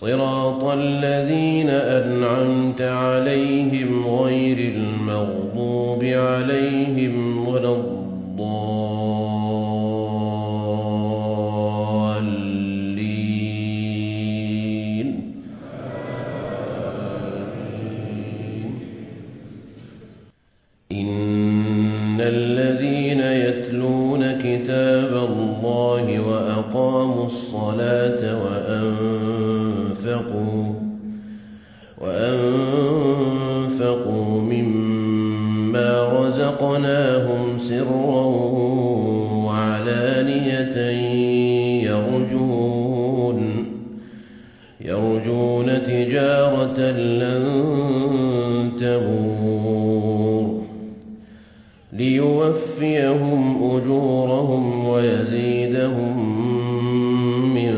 صراط الذين أنعمت عليهم غير المغضوب عليهم ولا الضالين. إن الذين يتلون كتاب الله وأقاموا الصلاة رزقناهم سرا وعلانية يرجون يرجون تجارة لن تبور. ليوفيهم أجورهم ويزيدهم من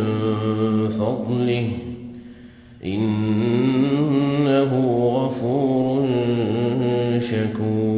فضله. إنه غفور شكور.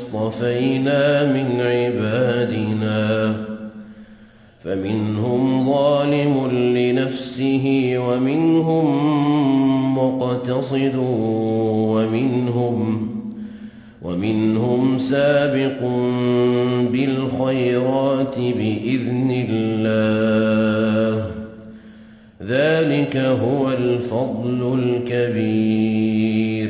اصطفينا من عبادنا. فمنهم ظالم لنفسه ومنهم مقتصد ومنهم ومنهم سابق بالخيرات بإذن الله. ذلك هو الفضل الكبير.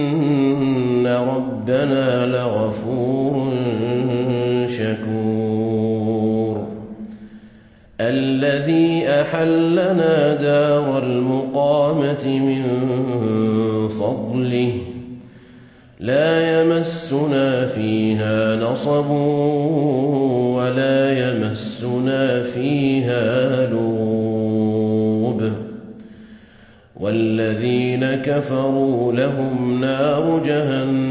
ربنا لغفور شكور. الذي أحلنا دار المقامة من فضله لا يمسنا فيها نصب ولا يمسنا فيها لوب والذين كفروا لهم نار جهنم.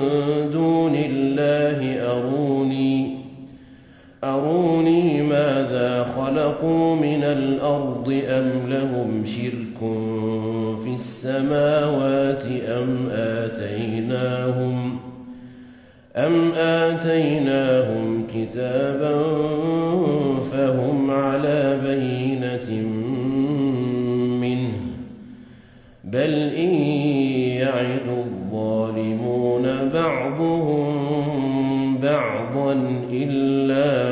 خلقوا من الأرض أم لهم شرك في السماوات أم آتيناهم أم آتيناهم كتابا فهم على بينة منه بل إن يعد الظالمون بعضهم بعضا إلا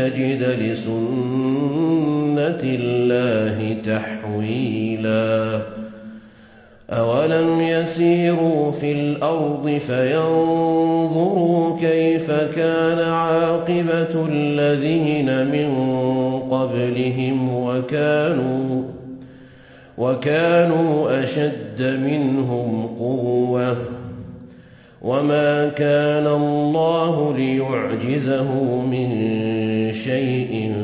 تجد لسنة الله تحويلا. أولم يسيروا في الأرض فينظروا كيف كان عاقبة الذين من قبلهم وكانوا وكانوا أشد منهم قوة. وما كان الله ليعجزه من شيء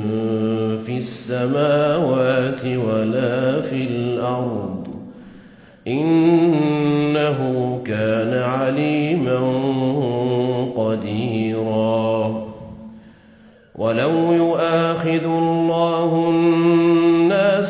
في السماوات ولا في الأرض إنه كان عليما قديرا ولو يؤاخذ الله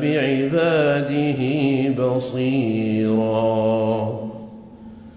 بعباده